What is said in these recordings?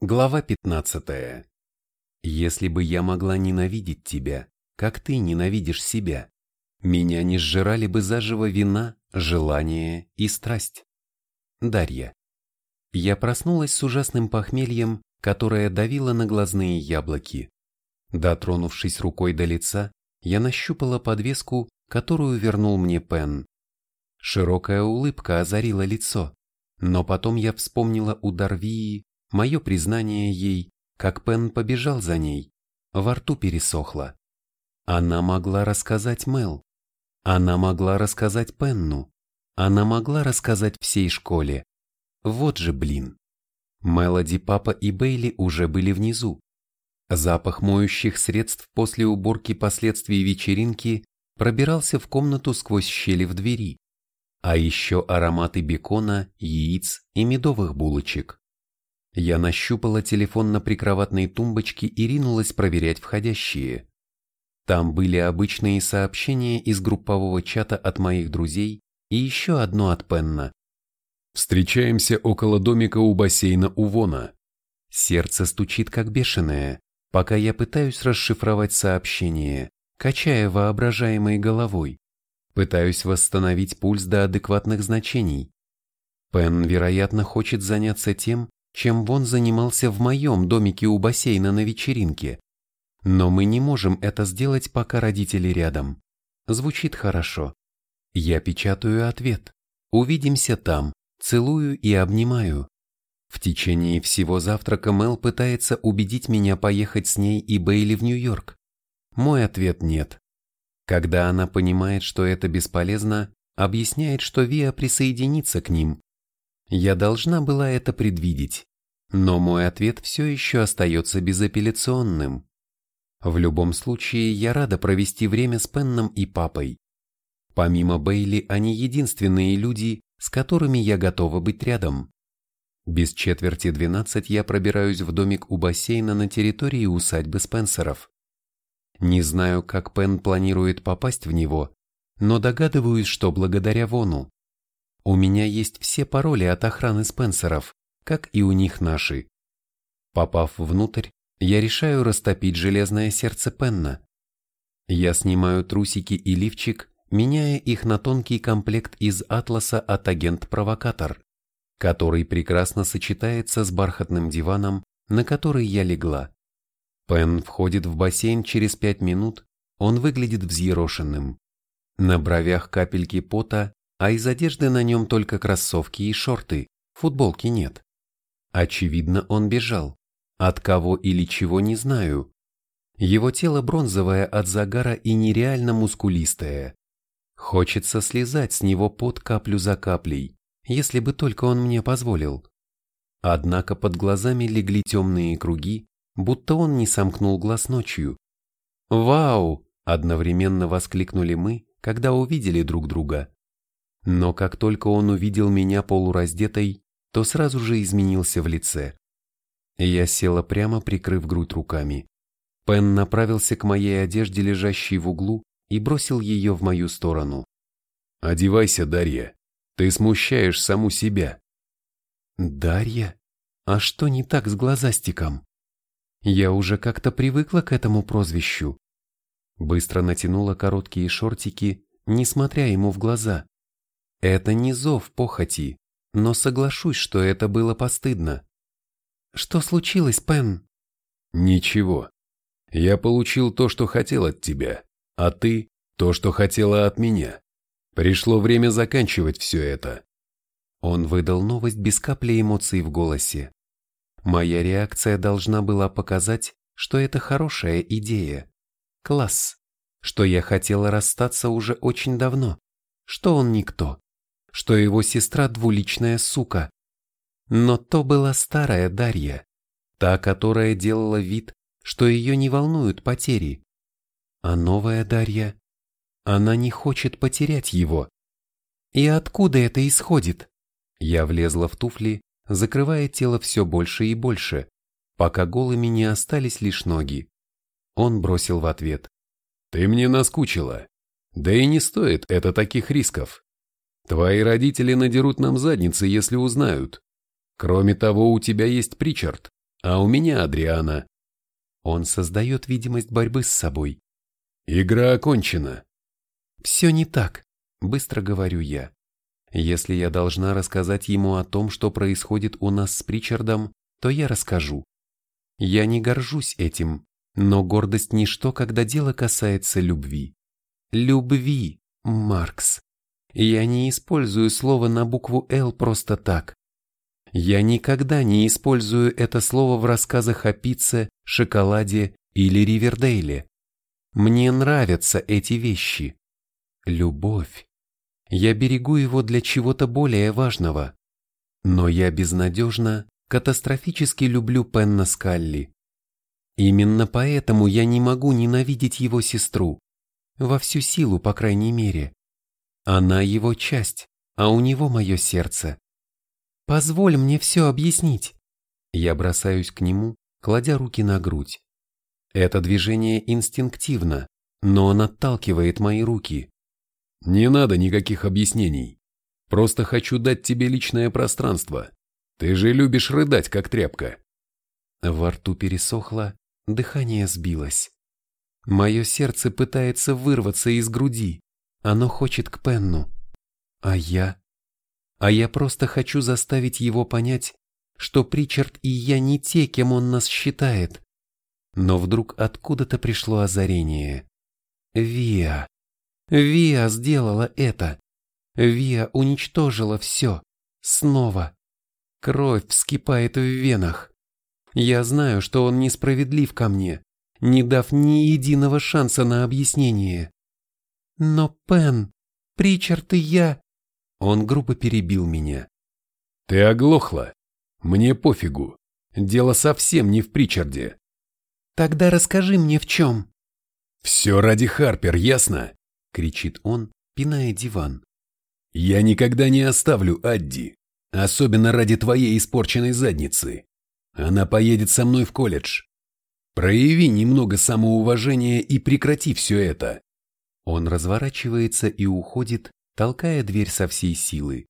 Глава 15. Если бы я могла ненавидеть тебя, как ты ненавидишь себя, меня не сжирали бы заживо вина, желание и страсть. Дарья. Я проснулась с ужасным похмельем, которое давило на глазные яблоки. Дотронувшись рукой до лица, я нащупала подвеску, которую вернул мне Пен. Широкая улыбка озарила лицо, но потом я вспомнила удар Вии Мое признание ей, как Пен побежал за ней, во рту пересохло. Она могла рассказать Мел. Она могла рассказать Пенну. Она могла рассказать всей школе. Вот же блин. Мелоди, папа и Бейли уже были внизу. Запах моющих средств после уборки последствий вечеринки пробирался в комнату сквозь щели в двери. А еще ароматы бекона, яиц и медовых булочек. Я нащупала телефон на прикроватной тумбочке и ринулась проверять входящие. Там были обычные сообщения из группового чата от моих друзей и еще одно от Пенна. Встречаемся около домика у бассейна у Вона. Сердце стучит как бешеное, пока я пытаюсь расшифровать сообщение, качая воображаемой головой. Пытаюсь восстановить пульс до адекватных значений. Пен, вероятно, хочет заняться тем, чем Вон занимался в моем домике у бассейна на вечеринке. Но мы не можем это сделать, пока родители рядом. Звучит хорошо. Я печатаю ответ. Увидимся там. Целую и обнимаю. В течение всего завтрака Мел пытается убедить меня поехать с ней и Бейли в Нью-Йорк. Мой ответ нет. Когда она понимает, что это бесполезно, объясняет, что Виа присоединится к ним, я должна была это предвидеть, но мой ответ все еще остается безапелляционным. В любом случае, я рада провести время с Пенном и папой. Помимо Бейли, они единственные люди, с которыми я готова быть рядом. Без четверти двенадцать я пробираюсь в домик у бассейна на территории усадьбы Спенсеров. Не знаю, как Пен планирует попасть в него, но догадываюсь, что благодаря Вону. У меня есть все пароли от охраны Спенсеров, как и у них наши. Попав внутрь, я решаю растопить железное сердце Пенна. Я снимаю трусики и лифчик, меняя их на тонкий комплект из атласа от агент-провокатор, который прекрасно сочетается с бархатным диваном, на который я легла. Пен входит в бассейн через пять минут, он выглядит взъерошенным. На бровях капельки пота, а из одежды на нем только кроссовки и шорты, футболки нет. Очевидно, он бежал. От кого или чего не знаю. Его тело бронзовое от загара и нереально мускулистое. Хочется слезать с него под каплю за каплей, если бы только он мне позволил. Однако под глазами легли темные круги, будто он не сомкнул глаз ночью. «Вау!» – одновременно воскликнули мы, когда увидели друг друга. Но как только он увидел меня полураздетой, то сразу же изменился в лице. Я села прямо, прикрыв грудь руками. Пен направился к моей одежде, лежащей в углу, и бросил ее в мою сторону. «Одевайся, Дарья. Ты смущаешь саму себя». «Дарья? А что не так с глазастиком?» Я уже как-то привыкла к этому прозвищу. Быстро натянула короткие шортики, не смотря ему в глаза. Это не зов похоти, но соглашусь, что это было постыдно. Что случилось, Пен? Ничего. Я получил то, что хотел от тебя, а ты – то, что хотела от меня. Пришло время заканчивать все это. Он выдал новость без капли эмоций в голосе. Моя реакция должна была показать, что это хорошая идея. Класс. Что я хотела расстаться уже очень давно. Что он никто что его сестра двуличная сука. Но то была старая Дарья, та, которая делала вид, что ее не волнуют потери. А новая Дарья, она не хочет потерять его. И откуда это исходит? Я влезла в туфли, закрывая тело все больше и больше, пока голыми не остались лишь ноги. Он бросил в ответ. «Ты мне наскучила. Да и не стоит это таких рисков. Твои родители надерут нам задницы, если узнают. Кроме того, у тебя есть Причард. а у меня Адриана. Он создает видимость борьбы с собой. Игра окончена. Все не так, быстро говорю я. Если я должна рассказать ему о том, что происходит у нас с Причардом, то я расскажу. Я не горжусь этим, но гордость ничто, когда дело касается любви. Любви, Маркс. Я не использую слово на букву «Л» просто так. Я никогда не использую это слово в рассказах о пицце, шоколаде или Ривердейле. Мне нравятся эти вещи. Любовь. Я берегу его для чего-то более важного. Но я безнадежно, катастрофически люблю Пенна Скалли. Именно поэтому я не могу ненавидеть его сестру. Во всю силу, по крайней мере. Она его часть, а у него мое сердце. Позволь мне все объяснить. Я бросаюсь к нему, кладя руки на грудь. Это движение инстинктивно, но он отталкивает мои руки. Не надо никаких объяснений. Просто хочу дать тебе личное пространство. Ты же любишь рыдать, как тряпка. Во рту пересохло, дыхание сбилось. Мое сердце пытается вырваться из груди. Оно хочет к Пенну. А я? а я просто хочу заставить его понять, что Причард и я не те, кем он нас считает. Но вдруг откуда-то пришло озарение. Виа. Виа сделала это. Виа уничтожила все. Снова. Кровь вскипает в венах. Я знаю, что он несправедлив ко мне, не дав ни единого шанса на объяснение. Но Пен, Причард и я... Он грубо перебил меня. «Ты оглохла? Мне пофигу. Дело совсем не в Причарде». «Тогда расскажи мне в чем». «Все ради Харпер, ясно?» — кричит он, пиная диван. «Я никогда не оставлю Адди, особенно ради твоей испорченной задницы. Она поедет со мной в колледж. Прояви немного самоуважения и прекрати все это». Он разворачивается и уходит, толкая дверь со всей силы.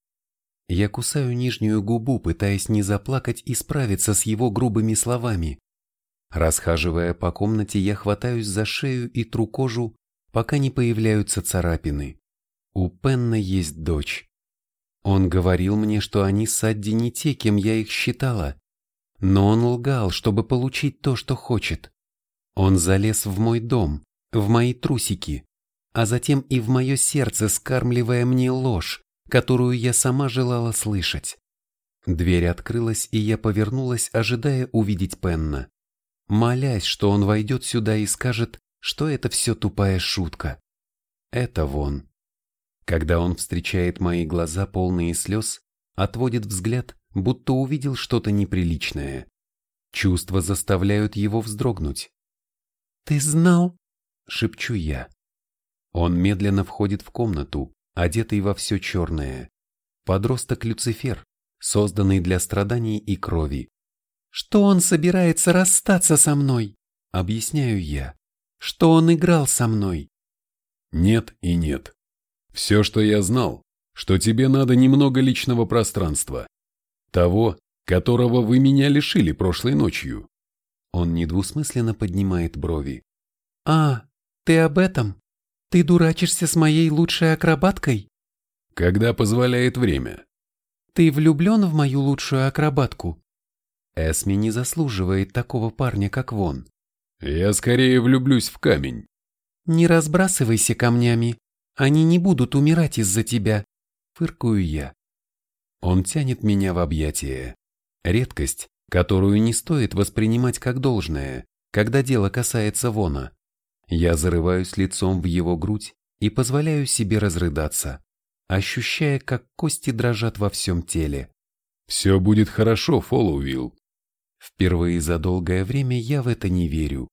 Я кусаю нижнюю губу, пытаясь не заплакать и справиться с его грубыми словами. Расхаживая по комнате, я хватаюсь за шею и тру кожу, пока не появляются царапины. У Пенна есть дочь. Он говорил мне, что они с Адди не те, кем я их считала. Но он лгал, чтобы получить то, что хочет. Он залез в мой дом, в мои трусики, а затем и в мое сердце, скармливая мне ложь, которую я сама желала слышать. Дверь открылась, и я повернулась, ожидая увидеть Пенна, молясь, что он войдет сюда и скажет, что это все тупая шутка. Это вон. Когда он встречает мои глаза, полные слез, отводит взгляд, будто увидел что-то неприличное. Чувства заставляют его вздрогнуть. «Ты знал?» — шепчу я. Он медленно входит в комнату, одетый во все черное. Подросток Люцифер, созданный для страданий и крови. «Что он собирается расстаться со мной?» — объясняю я. «Что он играл со мной?» «Нет и нет. Все, что я знал, что тебе надо немного личного пространства. Того, которого вы меня лишили прошлой ночью». Он недвусмысленно поднимает брови. «А, ты об этом?» Ты дурачишься с моей лучшей акробаткой? Когда позволяет время. Ты влюблен в мою лучшую акробатку? Эсми не заслуживает такого парня, как Вон. Я скорее влюблюсь в камень. Не разбрасывайся камнями. Они не будут умирать из-за тебя. Фыркую я. Он тянет меня в объятия. Редкость, которую не стоит воспринимать как должное, когда дело касается Вона. Я зарываюсь лицом в его грудь и позволяю себе разрыдаться, ощущая, как кости дрожат во всем теле. «Все будет хорошо, Фоллоуилл». Впервые за долгое время я в это не верю.